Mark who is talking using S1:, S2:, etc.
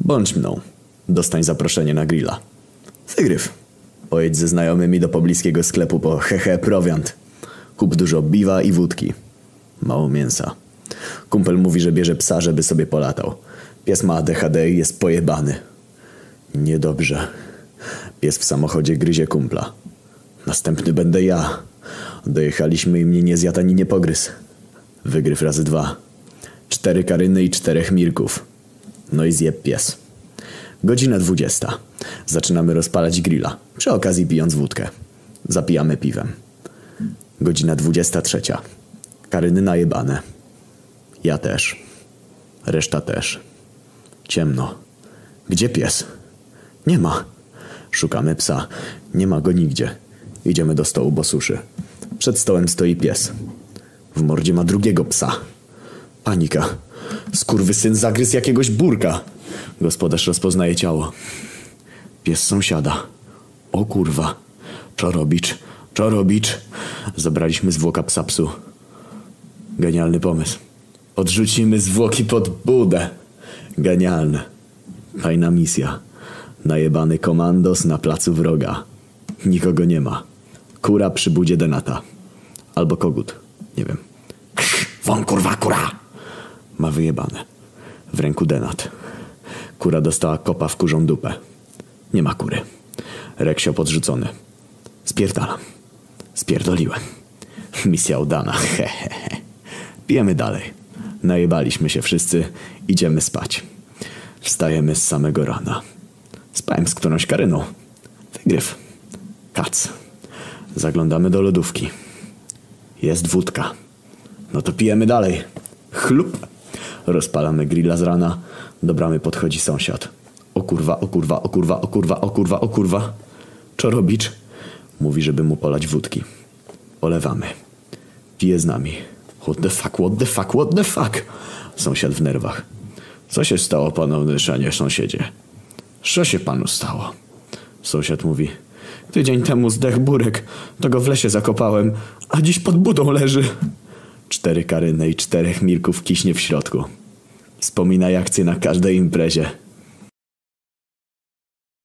S1: Bądź mną. Dostań zaproszenie na grilla. Wygryw. Pojedź ze znajomymi do pobliskiego sklepu po hehe prowiant. Kup dużo biwa i wódki. Mało mięsa. Kumpel mówi, że bierze psa, żeby sobie polatał. Pies ma ADHD i jest pojebany. Niedobrze. Pies w samochodzie gryzie kumpla. Następny będę ja. Dojechaliśmy i mnie nie zjadł ani nie pogryzł. Wygryw razy dwa. Cztery karyny i czterech mirków. No i zjeb pies. Godzina dwudziesta. Zaczynamy rozpalać grilla. Przy okazji pijąc wódkę. Zapijamy piwem. Godzina dwudziesta trzecia. Karyny najebane. Ja też. Reszta też. Ciemno. Gdzie pies? Nie ma. Szukamy psa. Nie ma go nigdzie. Idziemy do stołu, bo suszy. Przed stołem stoi pies. W mordzie ma drugiego psa. Panika. Syn zagryzł jakiegoś burka. Gospodarz rozpoznaje ciało. Pies sąsiada. O kurwa. Czorobicz. Czorobicz. Zabraliśmy zwłoka psa psu. Genialny pomysł. Odrzucimy zwłoki pod budę. Genialne. Fajna misja. Najebany komandos na placu wroga. Nikogo nie ma. Kura przy budzie Denata. Albo kogut. Nie wiem. Won kurwa kura! Ma wyjebane. W ręku Denat. Kura dostała kopa w kurzą dupę. Nie ma kury. Reksio podrzucony. Spierdalam. Spierdoliłem. Misja udana. Hehehe. Pijemy dalej. Najebaliśmy się wszyscy. Idziemy spać. Wstajemy z samego rana. Spałem z którąś karyną. Wygryw. Kac. Zaglądamy do lodówki. Jest wódka. No to pijemy dalej. Chlup. Rozpalamy grilla z rana. Do bramy podchodzi sąsiad. O kurwa, o kurwa, o kurwa, o kurwa, o kurwa, o kurwa. Czorobicz. Mówi, żeby mu polać wódki. Polewamy. Pije z nami. What the fuck, what the fuck, what the fuck? Sąsiad w nerwach. Co się stało, panu szanie sąsiedzie? Co się panu stało? Sąsiad mówi. Tydzień temu zdech burek. To go w lesie zakopałem, a dziś pod budą leży. Cztery karyny i czterech mirków kiśnie w środku. Wspominaj akcję na każdej imprezie.